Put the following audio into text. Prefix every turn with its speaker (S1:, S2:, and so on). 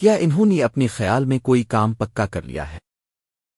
S1: کیا انہوں نے اپنے خیال میں کوئی کام پکا کر لیا ہے؟